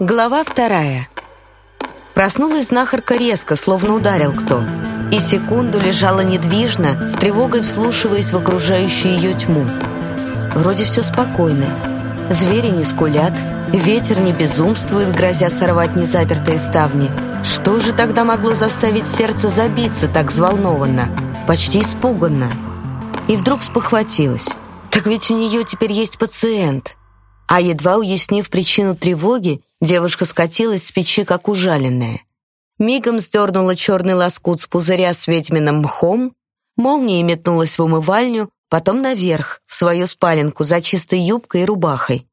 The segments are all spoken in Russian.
Глава вторая. Проснулась знахарка резко, словно ударил кто, и секунду лежала недвижно, с тревогой вслушиваясь в окружающую ее тьму. Вроде все спокойно. Звери не скулят, ветер не безумствует, грозя сорвать незапертые ставни. Что же тогда могло заставить сердце забиться так взволнованно, почти испуганно? И вдруг спохватилась. Так ведь у нее теперь есть пациент. А едва уяснив причину тревоги, Девушка скатилась с печи, как ужаленная. Мигом сдернула черный лоскут с пузыря с ведьминым мхом, молнией метнулась в умывальню, потом наверх, в свою спаленку, за чистой юбкой и рубахой.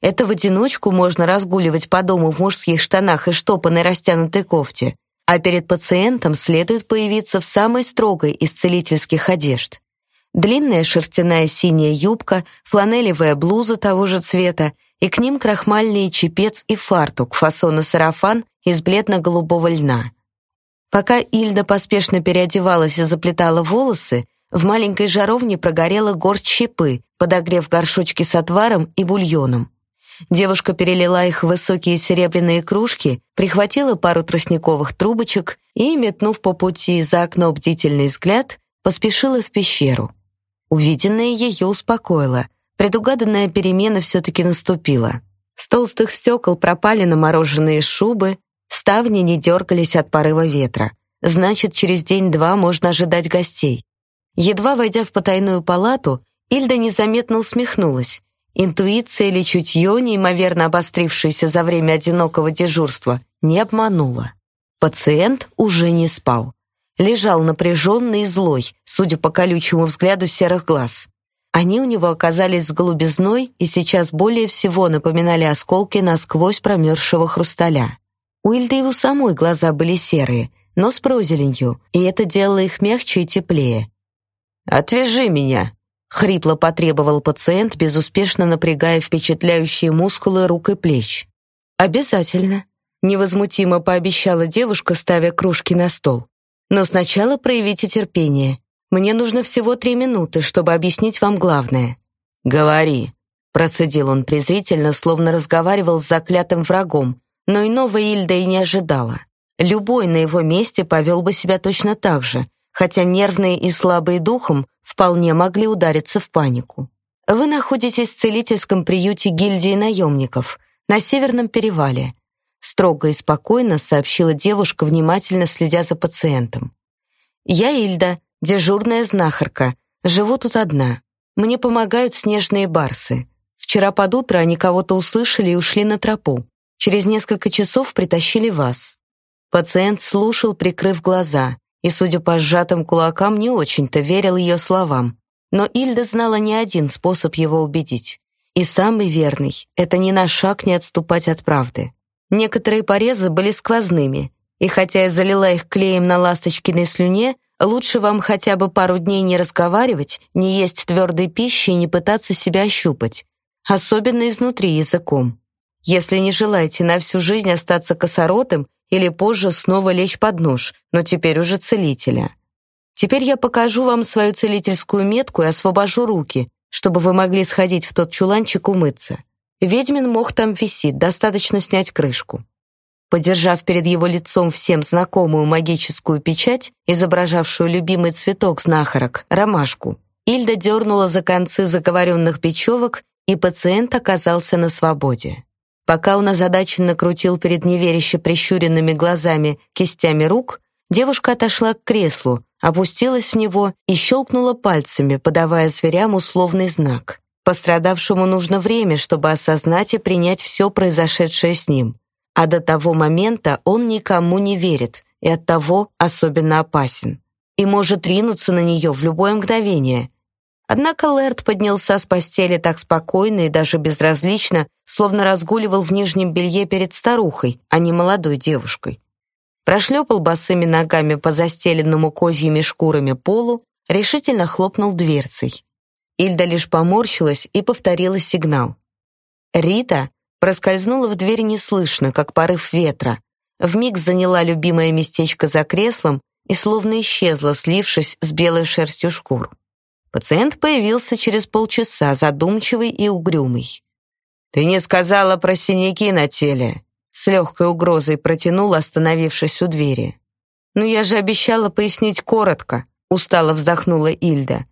Это в одиночку можно разгуливать по дому в мужских штанах и штопанной растянутой кофте, а перед пациентом следует появиться в самой строгой из целительских одежд. Длинная шерстяная синяя юбка, фланелевая блуза того же цвета и к ним крахмальный чепец и фартук фасона сарафан из бледно-голубого льна. Пока Ильда поспешно переодевалась и заплетала волосы, в маленькой жаровне прогорела горсть щепы, подогрев горшочки с отваром и бульоном. Девушка перелила их в высокие серебряные кружки, прихватила пару тростниковых трубочек и, метнув по пути за окно бдительный взгляд, поспешила в пещеру. Увиденное ее успокоило — Предугаданная перемена все-таки наступила. С толстых стекол пропали намороженные шубы, ставни не дергались от порыва ветра. Значит, через день-два можно ожидать гостей. Едва войдя в потайную палату, Ильда незаметно усмехнулась. Интуиция или чутье, неимоверно обострившееся за время одинокого дежурства, не обманула. Пациент уже не спал. Лежал напряженный и злой, судя по колючему взгляду серых глаз. Они у него оказались с голубизной и сейчас более всего напоминали осколки насквозь промерзшего хрусталя. У Ильды его самой глаза были серые, но с прозеленью, и это делало их мягче и теплее. «Отвяжи меня!» — хрипло потребовал пациент, безуспешно напрягая впечатляющие мускулы рук и плеч. «Обязательно», — невозмутимо пообещала девушка, ставя кружки на стол. «Но сначала проявите терпение. Мне нужно всего три минуты, чтобы объяснить вам главное». «Говори», — процедил он презрительно, словно разговаривал с заклятым врагом, но иного Ильда и не ожидала. Любой на его месте повел бы себя точно так же, хотя нервные и слабые духом вполне могли удариться в панику. Вы находитесь в целительском приюте гильдии наемников на Северном перевале. Строго и спокойно сообщила девушка, внимательно следя за пациентом. Я Ильда, Дежурная знахарка. Живу тут одна. Мне помогают снежные барсы. Вчера под утро они кого-то услышали и ушли на тропу. Через несколько часов притащили вас. Пациент слушал, прикрыв глаза, и, судя по сжатым кулакам, не очень-то верил ее словам. Но Ильда знала не один способ его убедить. И самый верный — это ни на шаг не отступать от правды. Некоторые порезы были сквозными, и хотя я залила их клеем на ласточкиной слюне, Лучше вам хотя бы пару дней не разговаривать, не есть твердой пищи и не пытаться себя ощупать, особенно изнутри языком. Если не желаете на всю жизнь остаться косоротым или позже снова лечь под нож, но теперь уже целителя. Теперь я покажу вам свою целительскую метку и освобожу руки, чтобы вы могли сходить в тот чуланчик умыться. Ведьмин мох там висит, достаточно снять крышку. Подержав перед его лицом всем знакомую магическую печать, изображавшую любимый цветок знахарок — ромашку, Ильда дернула за концы заговоренных бечевок, и пациент оказался на свободе. Пока он озадаченно крутил перед неверяще прищуренными глазами кистями рук, девушка отошла к креслу, опустилась в него и щелкнула пальцами, подавая зверям условный знак. Пострадавшему нужно время, чтобы осознать и принять все произошедшее с ним — а до того момента он никому не верит и оттого особенно опасен. И может ринуться на нее в любое мгновение. Однако Лэрд поднялся с постели так спокойно и даже безразлично, словно разгуливал в нижнем белье перед старухой, а не молодой девушкой. Прошлепал босыми ногами по застеленному козьими шкурами полу, решительно хлопнул дверцей. Ильда лишь поморщилась и повторила сигнал. Рита, Проскользнула в дверь неслышно, как порыв ветра. Вмиг заняла любимое местечко за креслом и словно исчезла, слившись с белой шерстью шкур. Пациент появился через полчаса, задумчивый и угрюмый. «Ты не сказала про синяки на теле», — с легкой угрозой протянул, остановившись у двери. «Но я же обещала пояснить коротко», — устало вздохнула Ильда.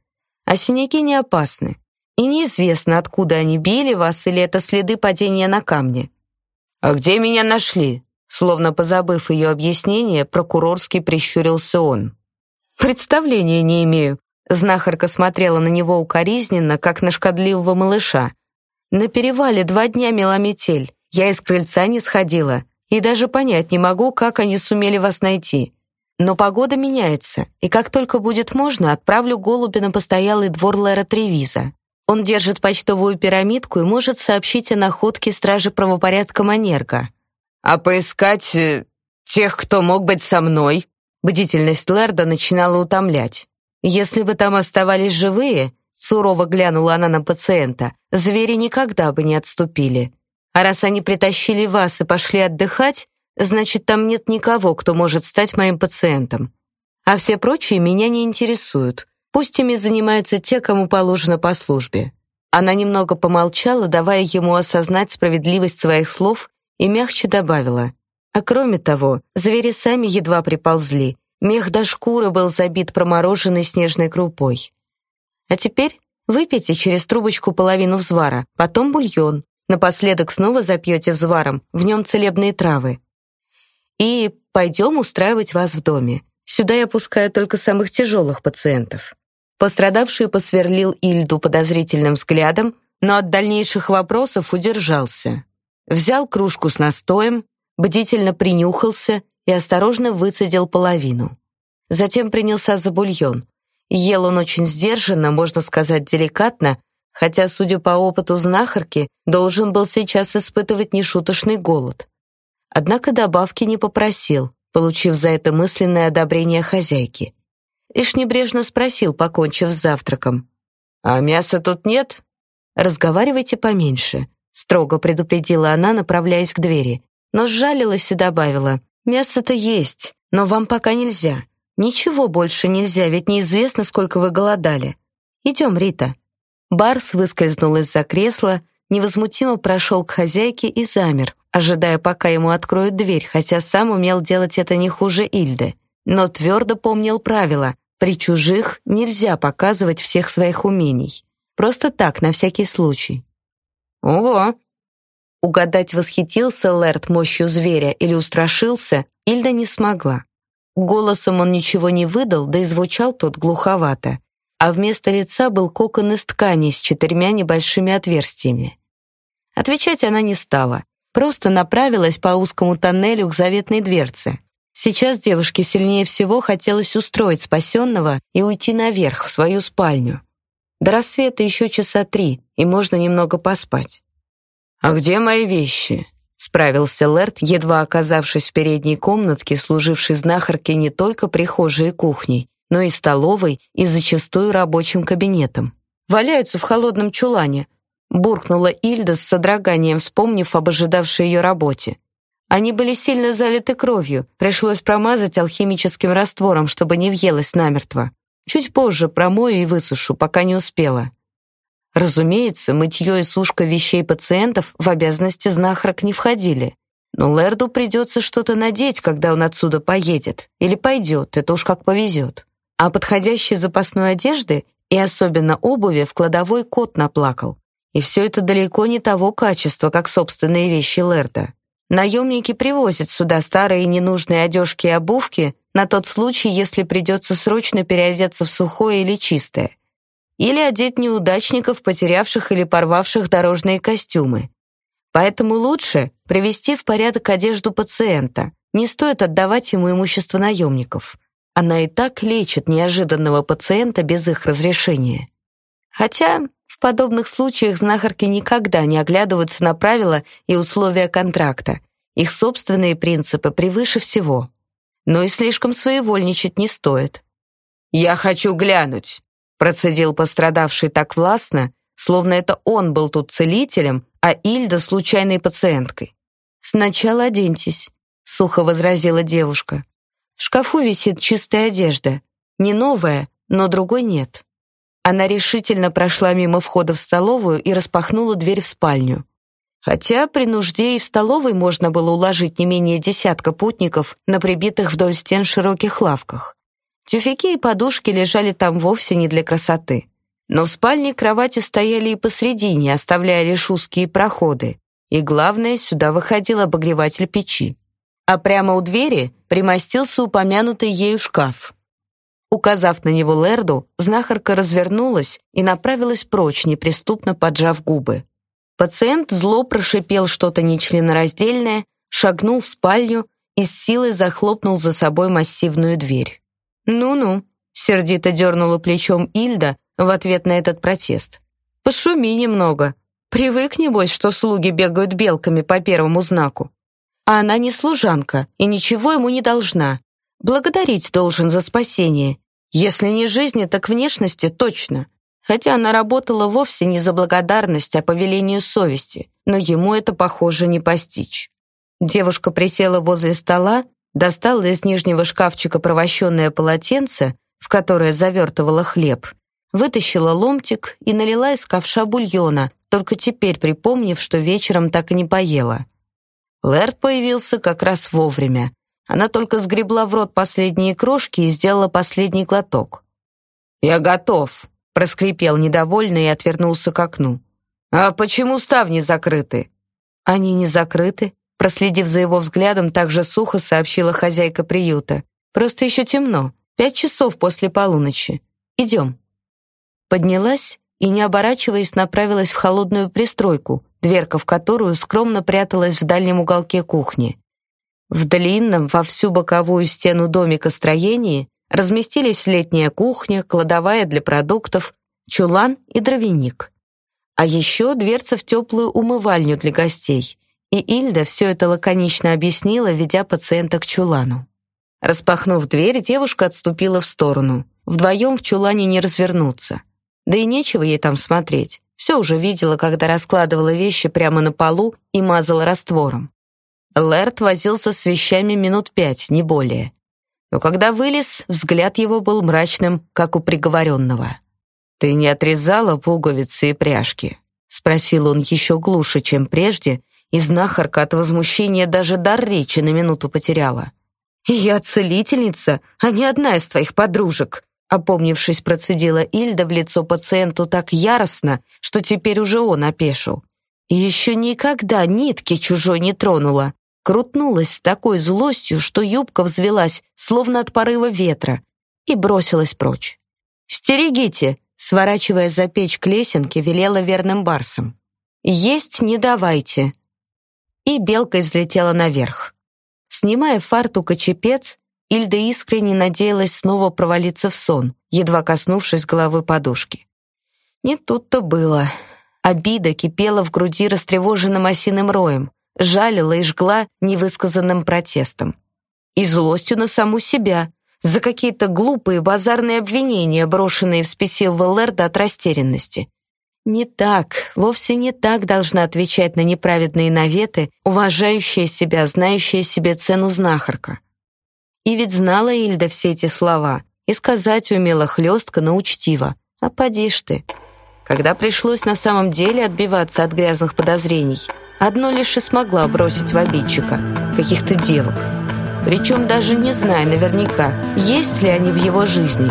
«А синяки не опасны. И неизвестно, откуда они били вас, или это следы падения на камни». «А где меня нашли?» Словно позабыв ее объяснение, прокурорский прищурился он. «Представления не имею». Знахарка смотрела на него укоризненно, как на шкодливого малыша. «На перевале два дня мела метель. Я из крыльца не сходила. И даже понять не могу, как они сумели вас найти. Но погода меняется, и как только будет можно, отправлю голубя на постоялый двор Лера Тревиза. Он держит почтовую пирамидку и может сообщить о находке стражи правопорядка Манерга. А поискать э, тех, кто мог быть со мной, бдительность Лерда начинала утомлять. Если вы там оставались живые, сурово глянула она на пациента, звери никогда бы не отступили. А раз они притащили вас и пошли отдыхать, значит, там нет никого, кто может стать моим пациентом. А все прочие меня не интересуют. Пусть ими занимаются те, кому положено по службе. Она немного помолчала, давая ему осознать справедливость своих слов, и мягче добавила: "А кроме того, звери сами едва приползли. Мех до шкуры был забит промороженной снежной крупой. А теперь выпейте через трубочку половину взвара, потом бульон. Напоследок снова запьете взваром, в нем целебные травы. И пойдем устраивать вас в доме. Сюда я пускаю только самых тяжелых пациентов». Пострадавший посверлил Ильду подозрительным взглядом, но от дальнейших вопросов удержался. Взял кружку с настоем, бдительно принюхался и осторожно выцедил половину. Затем принялся за бульон. Ел он очень сдержанно, можно сказать, деликатно, хотя, судя по опыту знахарки, должен был сейчас испытывать нешуточный голод. Однако добавки не попросил, получив за это мысленное одобрение хозяйки. Лишь небрежно спросил, покончив с завтраком. «А мяса тут нет?» «Разговаривайте поменьше», — строго предупредила она, направляясь к двери. Но сжалилась и добавила, «Мясо-то есть, но вам пока нельзя. Ничего больше нельзя, ведь неизвестно, сколько вы голодали. Идем, Рита». Барс выскользнул из-за кресла, невозмутимо прошел к хозяйке и замер, ожидая, пока ему откроют дверь, хотя сам умел делать это не хуже Ильды. Но твердо помнил правило: при чужих нельзя показывать всех своих умений. Просто так, на всякий случай. Ого. Угадать, восхитился Лэрд мощью зверя или устрашился, Ильда не смогла. Голосом он ничего не выдал, да и звучал тот глуховато а вместо лица был кокон из ткани с четырьмя небольшими отверстиями. Отвечать она не стала, просто направилась по узкому тоннелю к заветной дверце. Сейчас девушке сильнее всего хотелось устроить спасенного и уйти наверх, в свою спальню. До рассвета еще часа три, и можно немного поспать. «А где мои вещи?» — справился Лерт, едва оказавшись в передней комнатке, служившей знахарке не только прихожей и кухней, но и столовой, и зачастую рабочим кабинетом. Валяются в холодном чулане, буркнула Ильда с содроганием, вспомнив об ожидавшей ее работе. Они были сильно залиты кровью, пришлось промазать алхимическим раствором, чтобы не въелось намертво. Чуть позже промою и высушу, пока не успела. Разумеется, мытье и сушка вещей пациентов в обязанности знахарок не входили. Но Лерду придется что-то надеть, когда он отсюда поедет. Или пойдет, это уж как повезет а подходящей запасной одежды и особенно обуви в кладовой кот наплакал. И все это далеко не того качества, как собственные вещи Лерда. Наемники привозят сюда старые ненужные одежки и обувки на тот случай, если придется срочно переодеться в сухое или чистое. Или одеть неудачников, потерявших или порвавших дорожные костюмы. Поэтому лучше привести в порядок одежду пациента. Не стоит отдавать ему имущество наемников. Она и так лечит неожиданного пациента без их разрешения. Хотя в подобных случаях знахарки никогда не оглядываются на правила и условия контракта. Их собственные принципы превыше всего. Но и слишком своевольничать не стоит. «Я хочу глянуть», — процедил пострадавший так властно, словно это он был тут целителем, а Ильда — случайной пациенткой. «Сначала оденьтесь», — сухо возразила девушка. В шкафу висит чистая одежда. Не новая, но другой нет. Она решительно прошла мимо входа в столовую и распахнула дверь в спальню. Хотя при нужде и в столовой можно было уложить не менее десятка путников на прибитых вдоль стен широких лавках. Тюфяки и подушки лежали там вовсе не для красоты. Но в спальне кровати стояли и посредине, оставляя лишь узкие проходы. И главное, сюда выходил обогреватель печи. А прямо у двери примостился упомянутый ею шкаф. Указав на него Лерду, знахарка развернулась и направилась прочь, неприступно поджав губы. Пациент зло прошипел что-то нечленораздельное, шагнул в спальню и с силой захлопнул за собой массивную дверь. «Ну-ну», — сердито дернула плечом Ильда в ответ на этот протест. «Пошуми немного. Привык, небось, что слуги бегают белками по первому знаку. А она не служанка и ничего ему не должна. Благодарить должен за спасение. Если не жизни, так внешности точно хотя она работала вовсе не за благодарность, а по велению совести, но ему это, похоже, не постичь. Девушка присела возле стола, достала из нижнего шкафчика провощенное полотенце, в которое завертывала хлеб, вытащила ломтик и налила из ковша бульона, только теперь припомнив, что вечером так и не поела. Лэрд появился как раз вовремя. Она только сгребла в рот последние крошки и сделала последний глоток. «Я готов», проскрипел недовольно и отвернулся к окну. «А почему ставни закрыты?» «Они не закрыты», проследив за его взглядом, также сухо сообщила хозяйка приюта. «Просто еще темно. Пять часов после полуночи. Идем». Поднялась и, не оборачиваясь, направилась в холодную пристройку, дверка в которую скромно пряталась в дальнем уголке кухни. В длинном, во всю боковую стену домика строении разместились летняя кухня, кладовая для продуктов, чулан и дровяник. А еще дверца в теплую умывальню для гостей. И Ильда все это лаконично объяснила, ведя пациента к чулану. Распахнув дверь, девушка отступила в сторону. Вдвоем в чулане не развернуться. Да и нечего ей там смотреть. Все уже видела, когда раскладывала вещи прямо на полу и мазала раствором. Лэрд возился с вещами минут пять, не более но когда вылез, взгляд его был мрачным, как у приговоренного. «Ты не отрезала пуговицы и пряжки?» — спросил он еще глуше, чем прежде, и знахарка от возмущения даже дар речи на минуту потеряла. «Я целительница, а не одна из твоих подружек», опомнившись, процедила Ильда в лицо пациенту так яростно, что теперь уже он опешил. Еще никогда нитки чужой не тронула, крутнулась с такой злостью, что юбка взвелась, словно от порыва ветра, и бросилась прочь. «Стерегите!» — сворачивая за печь к лесенке, велела верным барсам. «Есть не давайте!» И белкой взлетела наверх. Снимая фартук и чепец, Ильда искренне надеялась снова провалиться в сон, едва коснувшись головы подушки. Не тут-то было. Обида кипела в груди растревоженным осиным роем жалила и жгла невысказанным протестом. И злостью на саму себя за какие-то глупые базарные обвинения, брошенные в спеси Веллерда от растерянности. Не так, вовсе не так должна отвечать на неправедные наветы, уважающая себя, знающая себе цену знахарка. И ведь знала Ильда все эти слова, и сказать умела хлестко, но учтиво. А поди ж ты. Когда пришлось на самом деле отбиваться от грязных подозрений, одно лишь и смогла бросить в обидчика — каких-то девок. Причем даже не зная наверняка, есть ли они в его жизни,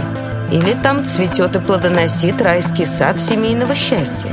или там цветет и плодоносит райский сад семейного счастья.